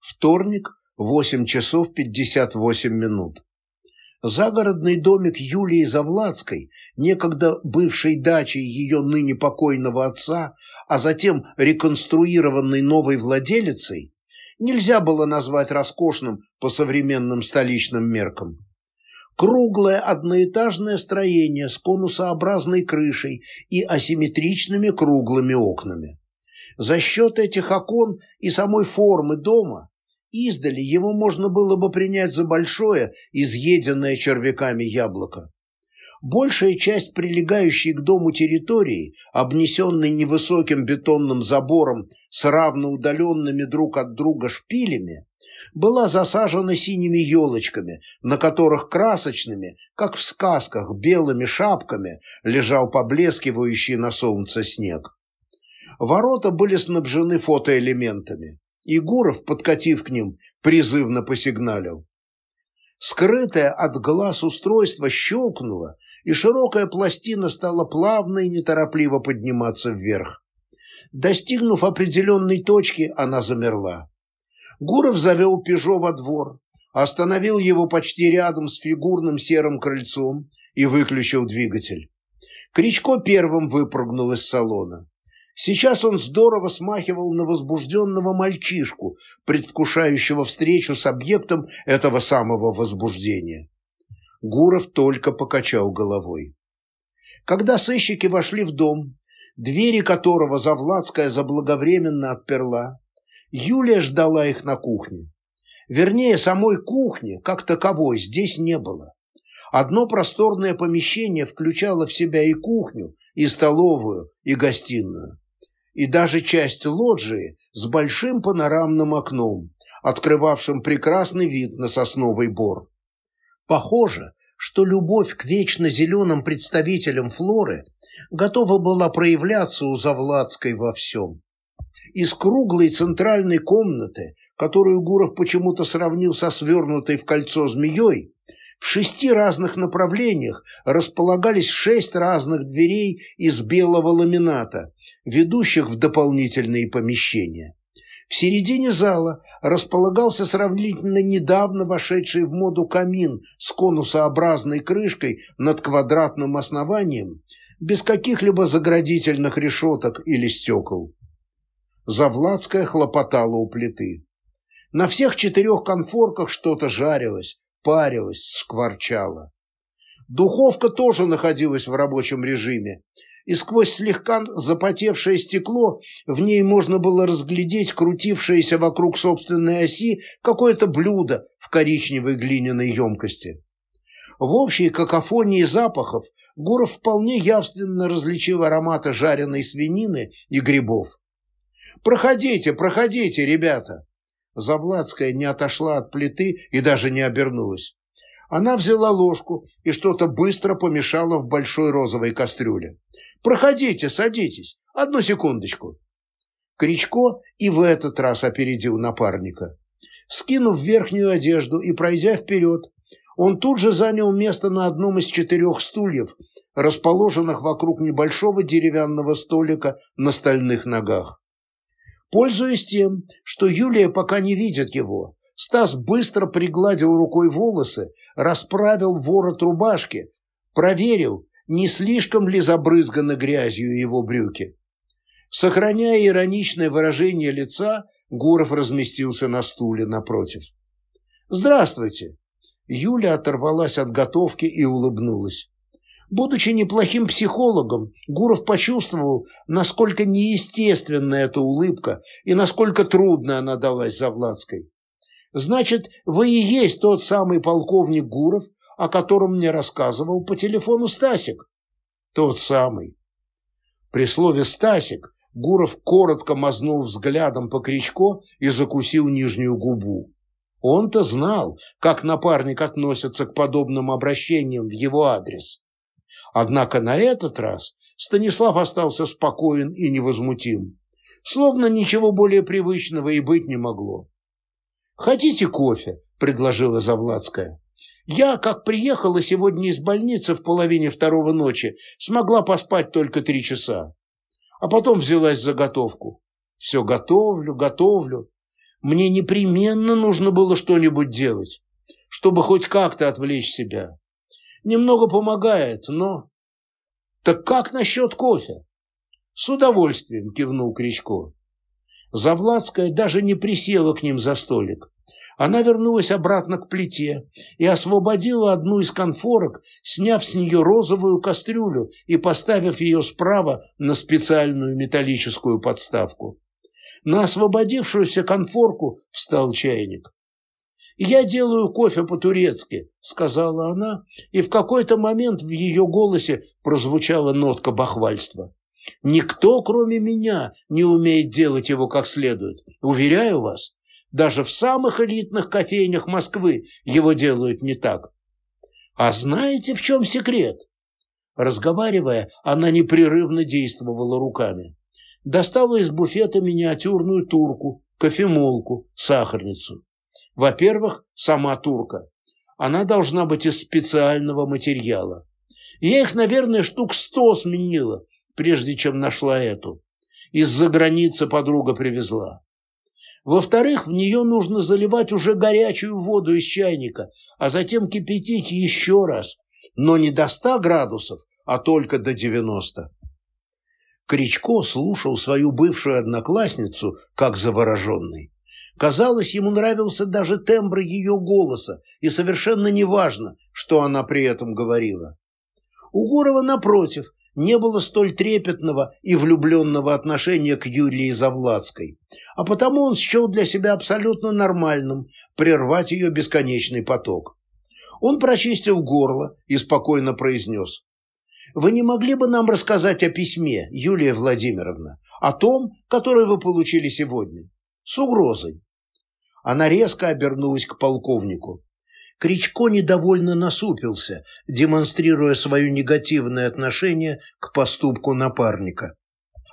Вторник, 8 часов 58 минут. Загородный домик Юлии Завладской, некогда бывшей дачей ее ныне покойного отца, а затем реконструированной новой владелицей, нельзя было назвать роскошным по современным столичным меркам. Круглое одноэтажное строение с конусообразной крышей и асимметричными круглыми окнами. За счет этих окон и самой формы дома Издали его можно было бы принять за большое, изъеденное червяками яблоко. Большая часть прилегающей к дому территории, обнесенной невысоким бетонным забором с равно удаленными друг от друга шпилями, была засажена синими елочками, на которых красочными, как в сказках, белыми шапками лежал поблескивающий на солнце снег. Ворота были снабжены фотоэлементами. И Гуров, подкатив к ним, призывно посигналил. Скрытое от глаз устройство щелкнуло, и широкая пластина стала плавно и неторопливо подниматься вверх. Достигнув определенной точки, она замерла. Гуров завел «Пежо» во двор, остановил его почти рядом с фигурным серым крыльцом и выключил двигатель. Кричко первым выпрыгнул из салона. Сейчас он здорово смахивал на возбужденного мальчишку, предвкушающего встречу с объектом этого самого возбуждения. Гуров только покачал головой. Когда сыщики вошли в дом, двери которого Завладская заблаговременно отперла, Юлия ждала их на кухне. Вернее, самой кухни, как таковой, здесь не было. Одно просторное помещение включало в себя и кухню, и столовую, и гостиную и даже часть лоджии с большим панорамным окном, открывавшим прекрасный вид на сосновый бор. Похоже, что любовь к вечно зеленым представителям флоры готова была проявляться у Завладской во всем. Из круглой центральной комнаты, которую Гуров почему-то сравнил со свернутой в кольцо змеей, в шести разных направлениях располагались шесть разных дверей из белого ламината, ведущих в дополнительные помещения. В середине зала располагался сравнительно недавно вошедший в моду камин с конусообразной крышкой над квадратным основанием, без каких-либо заградительных решеток или стекол. Завладская хлопотала у плиты. На всех четырех конфорках что-то жарилось, парилась, скворчала. Духовка тоже находилась в рабочем режиме, и сквозь слегка запотевшее стекло в ней можно было разглядеть крутившееся вокруг собственной оси какое-то блюдо в коричневой глиняной емкости. В общей какофонии запахов Гуров вполне явственно различил ароматы жареной свинины и грибов. «Проходите, проходите, ребята!» Завладская не отошла от плиты и даже не обернулась. Она взяла ложку и что-то быстро помешала в большой розовой кастрюле. «Проходите, садитесь. Одну секундочку». Кричко и в этот раз опередил напарника. Скинув верхнюю одежду и пройдя вперед, он тут же занял место на одном из четырех стульев, расположенных вокруг небольшого деревянного столика на стальных ногах. Пользуясь тем, что Юлия пока не видит его, Стас быстро пригладил рукой волосы, расправил ворот рубашки, проверил, не слишком ли забрызганы грязью его брюки. Сохраняя ироничное выражение лица, Гуров разместился на стуле напротив. «Здравствуйте!» Юля оторвалась от готовки и улыбнулась. Будучи неплохим психологом, Гуров почувствовал, насколько неестественна эта улыбка и насколько трудно она далась Завладской. «Значит, вы и есть тот самый полковник Гуров, о котором мне рассказывал по телефону Стасик?» «Тот самый». При слове «Стасик» Гуров коротко мазнул взглядом по Кричко и закусил нижнюю губу. Он-то знал, как напарник относится к подобным обращениям в его адрес. Однако на этот раз Станислав остался спокоен и невозмутим, словно ничего более привычного и быть не могло. «Хотите кофе?» – предложила Завладская. «Я, как приехала сегодня из больницы в половине второго ночи, смогла поспать только три часа. А потом взялась за готовку. Все готовлю, готовлю. Мне непременно нужно было что-нибудь делать, чтобы хоть как-то отвлечь себя. Немного помогает, но... Так как насчет кофе? С удовольствием кивнул Кричко. Завладская даже не присела к ним за столик. Она вернулась обратно к плите и освободила одну из конфорок, сняв с нее розовую кастрюлю и поставив ее справа на специальную металлическую подставку. На освободившуюся конфорку встал чайник. «Я делаю кофе по-турецки», — сказала она, и в какой-то момент в ее голосе прозвучала нотка бахвальства. «Никто, кроме меня, не умеет делать его как следует. Уверяю вас, даже в самых элитных кофейнях Москвы его делают не так. А знаете, в чем секрет?» Разговаривая, она непрерывно действовала руками достала из буфета миниатюрную турку, кофемолку, сахарницу. Во-первых, сама турка. Она должна быть из специального материала. Я их, наверное, штук сто сменила, прежде чем нашла эту. Из-за границы подруга привезла. Во-вторых, в нее нужно заливать уже горячую воду из чайника, а затем кипятить еще раз, но не до 100 градусов, а только до 90. Кричко слушал свою бывшую одноклассницу, как завороженный. Казалось, ему нравился даже тембр ее голоса, и совершенно неважно, что она при этом говорила. У Гурова, напротив, не было столь трепетного и влюбленного отношения к Юлии Завладской, а потому он счел для себя абсолютно нормальным прервать ее бесконечный поток. Он прочистил горло и спокойно произнес вы не могли бы нам рассказать о письме, Юлия Владимировна, о том, которое вы получили сегодня? С угрозой. Она резко обернулась к полковнику. Кричко недовольно насупился, демонстрируя свое негативное отношение к поступку напарника.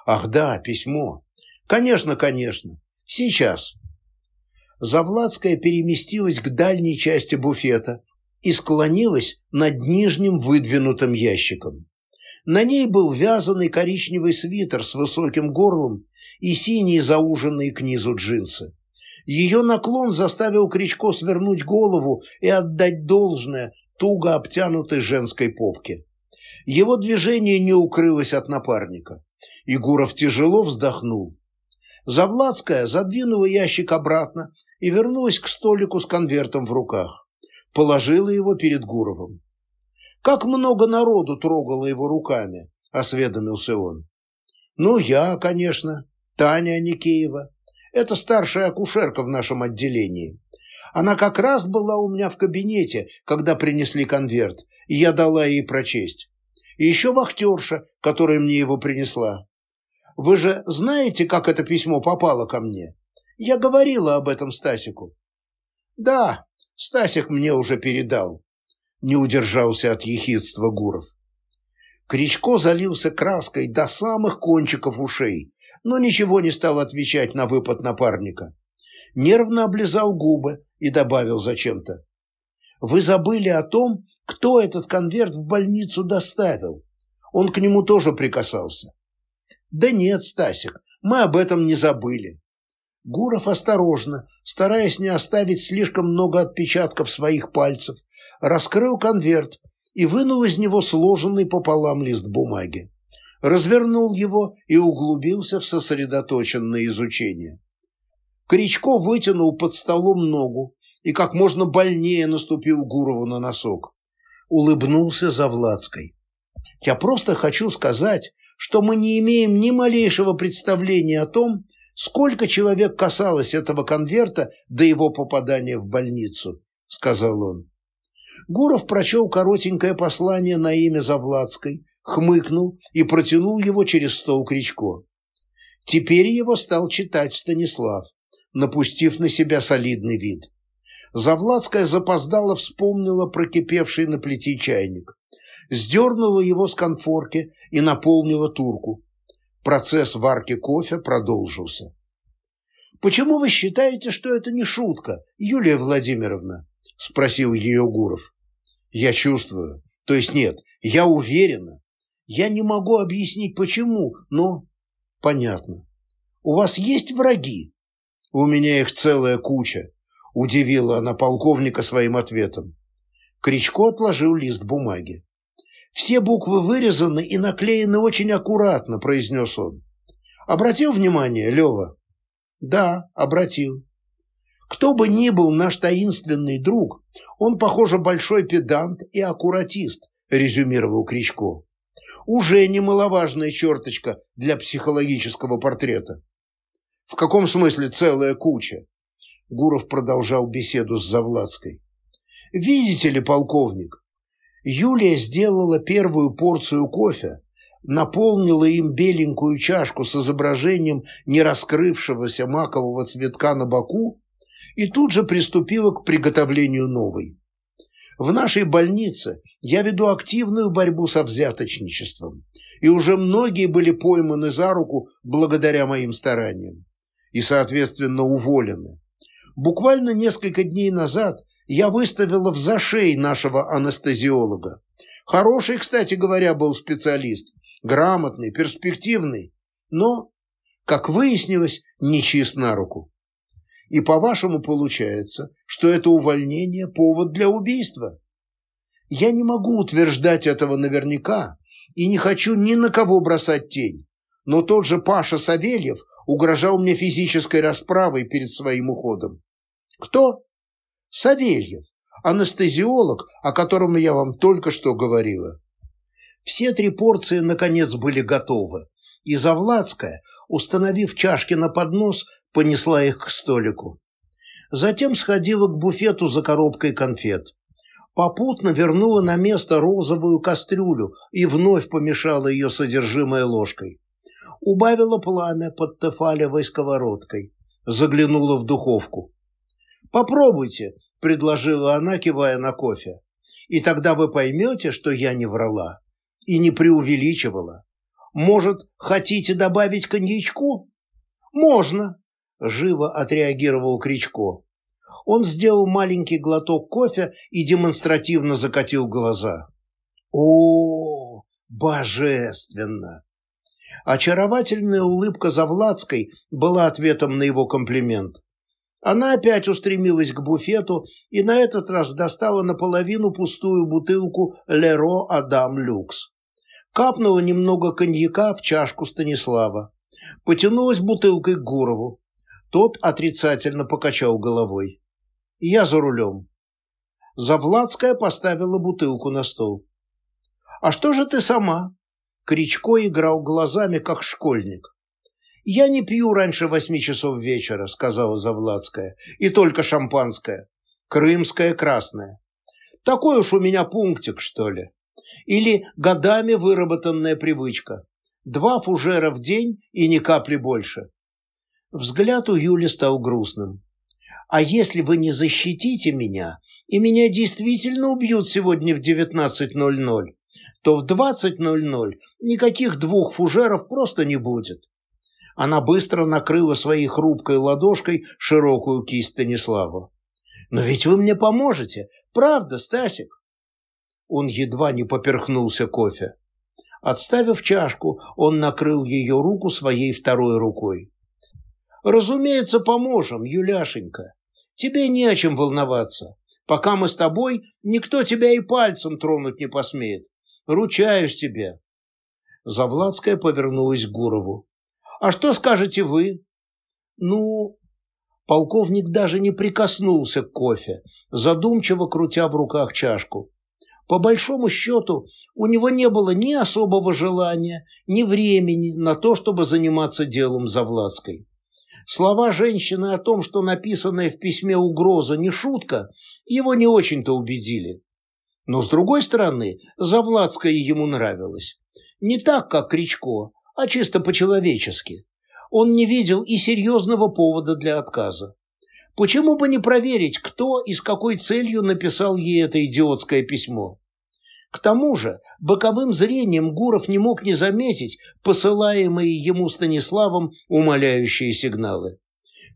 «Ах да, письмо. Конечно, конечно. Сейчас». Завладская переместилась к дальней части буфета, и склонилась над нижним выдвинутым ящиком. На ней был вязаный коричневый свитер с высоким горлом и синие зауженные к низу джинсы. Ее наклон заставил Кричко свернуть голову и отдать должное туго обтянутой женской попке. Его движение не укрылось от напарника. Игуров тяжело вздохнул. Завладская задвинула ящик обратно и вернулась к столику с конвертом в руках положила его перед Гуровым. «Как много народу трогало его руками», — осведомился он. «Ну, я, конечно, Таня Аникеева. Это старшая акушерка в нашем отделении. Она как раз была у меня в кабинете, когда принесли конверт, и я дала ей прочесть. И еще вахтерша, которая мне его принесла. Вы же знаете, как это письмо попало ко мне? Я говорила об этом Стасику. Да, Стасик мне уже передал. Не удержался от ехидства Гуров. Кричко залился краской до самых кончиков ушей, но ничего не стал отвечать на выпад напарника. Нервно облизал губы и добавил зачем-то. «Вы забыли о том, кто этот конверт в больницу доставил. Он к нему тоже прикасался». «Да нет, Стасик, мы об этом не забыли. Гуров осторожно, стараясь не оставить слишком много отпечатков своих пальцев, раскрыл конверт и вынул из него сложенный пополам лист бумаги. Развернул его и углубился в сосредоточенное изучение. Кричко вытянул под столом ногу и как можно больнее наступил Гурову на носок. Улыбнулся Завладской. «Я просто хочу сказать, что мы не имеем ни малейшего представления о том, Сколько человек касалось этого конверта до его попадания в больницу, сказал он. Гуров прочел коротенькое послание на имя Завладской, хмыкнул и протянул его через стол Кричко. Теперь его стал читать Станислав, напустив на себя солидный вид. Завладская запоздала вспомнила прокипевший на плите чайник, сдернула его с конфорки и наполнила турку, Процесс варки кофе продолжился. «Почему вы считаете, что это не шутка, Юлия Владимировна?» – спросил ее Гуров. «Я чувствую. То есть нет, я уверена. Я не могу объяснить, почему, но...» «Понятно. У вас есть враги?» У меня их целая куча, удивила она полковника своим ответом. Кричко отложил лист бумаги. «Все буквы вырезаны и наклеены очень аккуратно», – произнес он. «Обратил внимание, Лева?» «Да, обратил». «Кто бы ни был наш таинственный друг, он, похоже, большой педант и аккуратист», – резюмировал Кричко. «Уже немаловажная черточка для психологического портрета». «В каком смысле целая куча?» Гуров продолжал беседу с Завладской. «Видите ли, полковник, Юлия сделала первую порцию кофе, наполнила им беленькую чашку с изображением нераскрывшегося макового цветка на боку и тут же приступила к приготовлению новой. В нашей больнице я веду активную борьбу со взяточничеством, и уже многие были пойманы за руку благодаря моим стараниям и, соответственно, уволены. Буквально несколько дней назад я выставила в зашей нашего анестезиолога. Хороший, кстати говоря, был специалист, грамотный, перспективный, но, как выяснилось, нечист на руку. И по-вашему получается, что это увольнение – повод для убийства? Я не могу утверждать этого наверняка и не хочу ни на кого бросать тень но тот же Паша Савельев угрожал мне физической расправой перед своим уходом. Кто? Савельев, анестезиолог, о котором я вам только что говорила. Все три порции, наконец, были готовы, и Завладская, установив чашки на поднос, понесла их к столику. Затем сходила к буфету за коробкой конфет. Попутно вернула на место розовую кастрюлю и вновь помешала ее содержимое ложкой. Убавила пламя под тефалевой сковородкой. Заглянула в духовку. «Попробуйте», – предложила она, кивая на кофе. «И тогда вы поймете, что я не врала и не преувеличивала. Может, хотите добавить коньячку?» «Можно», – живо отреагировал Кричко. Он сделал маленький глоток кофе и демонстративно закатил глаза. «О, божественно!» Очаровательная улыбка Завладской была ответом на его комплимент. Она опять устремилась к буфету и на этот раз достала наполовину пустую бутылку «Леро Адам Люкс». Капнула немного коньяка в чашку Станислава. Потянулась бутылкой к Гурову. Тот отрицательно покачал головой. «Я за рулем». Завладская поставила бутылку на стол. «А что же ты сама?» Кричко играл глазами, как школьник. «Я не пью раньше восьми часов вечера», — сказала Завладская, — «и только шампанское. Крымское красное. Такой уж у меня пунктик, что ли. Или годами выработанная привычка. Два фужера в день и ни капли больше». Взгляд у Юли стал грустным. «А если вы не защитите меня, и меня действительно убьют сегодня в 19.00, то в 20.00 никаких двух фужеров просто не будет. Она быстро накрыла своей хрупкой ладошкой широкую кисть Станислава. «Но ведь вы мне поможете, правда, Стасик?» Он едва не поперхнулся кофе. Отставив чашку, он накрыл ее руку своей второй рукой. «Разумеется, поможем, Юляшенька. Тебе не о чем волноваться. Пока мы с тобой, никто тебя и пальцем тронуть не посмеет. Ручаюсь тебе». Завладская повернулась к Гурову. А что скажете вы? Ну, полковник даже не прикоснулся к кофе, задумчиво крутя в руках чашку. По большому счету, у него не было ни особого желания, ни времени на то, чтобы заниматься делом Завладской. Слова женщины о том, что написанная в письме угроза не шутка, его не очень-то убедили. Но, с другой стороны, Завладская ему нравилась. Не так, как Кричко, а чисто по-человечески. Он не видел и серьезного повода для отказа. Почему бы не проверить, кто и с какой целью написал ей это идиотское письмо? К тому же, боковым зрением Гуров не мог не заметить посылаемые ему Станиславом умоляющие сигналы.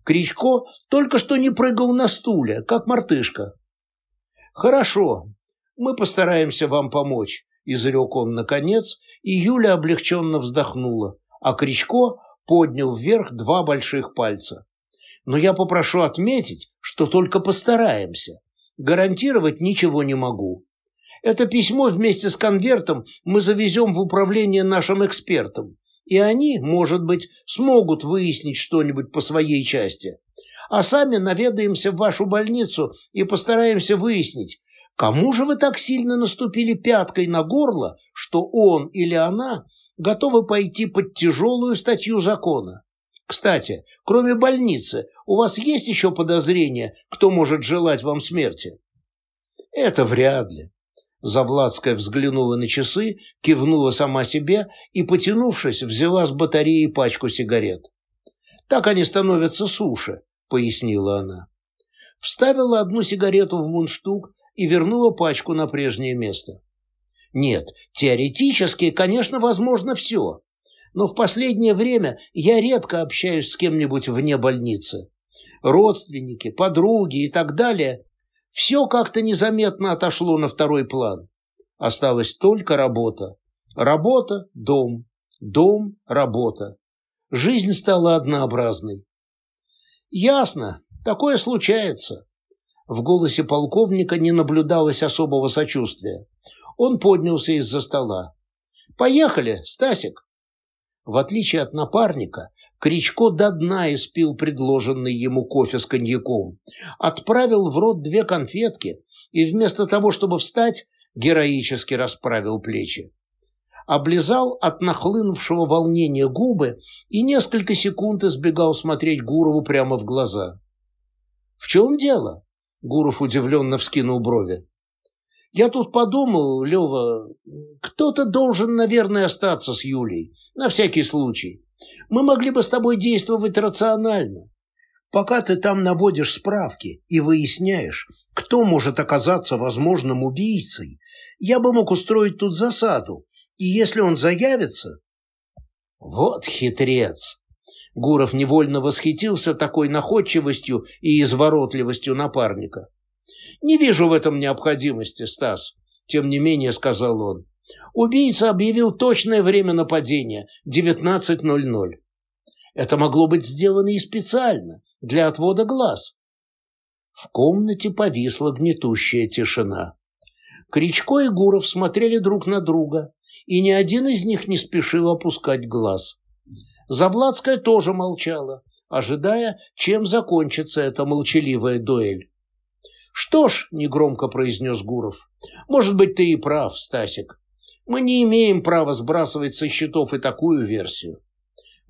Кричко только что не прыгал на стуле, как мартышка. «Хорошо, мы постараемся вам помочь», – изрек он наконец и Юля облегченно вздохнула, а Кричко поднял вверх два больших пальца. Но я попрошу отметить, что только постараемся. Гарантировать ничего не могу. Это письмо вместе с конвертом мы завезем в управление нашим экспертам, и они, может быть, смогут выяснить что-нибудь по своей части. А сами наведаемся в вашу больницу и постараемся выяснить, кому же вы так сильно наступили пяткой на горло, что он или она готовы пойти под тяжелую статью закона. Кстати, кроме больницы, у вас есть еще подозрения, кто может желать вам смерти? Это вряд ли. Завладская взглянула на часы, кивнула сама себе и, потянувшись, взяла с батареи пачку сигарет. «Так они становятся суше», — пояснила она. Вставила одну сигарету в мундштук и вернула пачку на прежнее место. «Нет, теоретически, конечно, возможно все, но в последнее время я редко общаюсь с кем-нибудь вне больницы. Родственники, подруги и так далее все как-то незаметно отошло на второй план. Осталась только работа. Работа – дом. Дом – работа. Жизнь стала однообразной. Ясно, такое случается. В голосе полковника не наблюдалось особого сочувствия. Он поднялся из-за стола. «Поехали, Стасик!» В отличие от напарника, Кричко до дна испил предложенный ему кофе с коньяком, отправил в рот две конфетки и вместо того, чтобы встать, героически расправил плечи. Облизал от нахлынувшего волнения губы и несколько секунд избегал смотреть Гурову прямо в глаза. «В чем дело?» — Гуров удивленно вскинул брови. «Я тут подумал, Лева, кто-то должен, наверное, остаться с Юлей, на всякий случай. Мы могли бы с тобой действовать рационально. Пока ты там наводишь справки и выясняешь, кто может оказаться возможным убийцей, я бы мог устроить тут засаду, и если он заявится... Вот хитрец! Гуров невольно восхитился такой находчивостью и изворотливостью напарника. «Не вижу в этом необходимости, Стас», — тем не менее сказал он. Убийца объявил точное время нападения – 19.00. Это могло быть сделано и специально, для отвода глаз. В комнате повисла гнетущая тишина. Кричко и Гуров смотрели друг на друга, и ни один из них не спешил опускать глаз. Завладская тоже молчала, ожидая, чем закончится эта молчаливая дуэль. «Что ж», — негромко произнес Гуров, — «может быть, ты и прав, Стасик. Мы не имеем права сбрасывать со счетов и такую версию.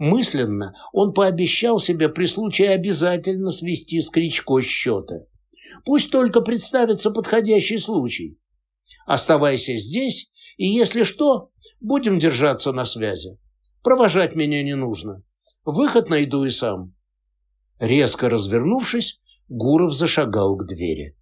Мысленно он пообещал себе при случае обязательно свести с Кричко счеты. Пусть только представится подходящий случай. Оставайся здесь, и если что, будем держаться на связи. Провожать меня не нужно. Выход найду и сам. Резко развернувшись, Гуров зашагал к двери.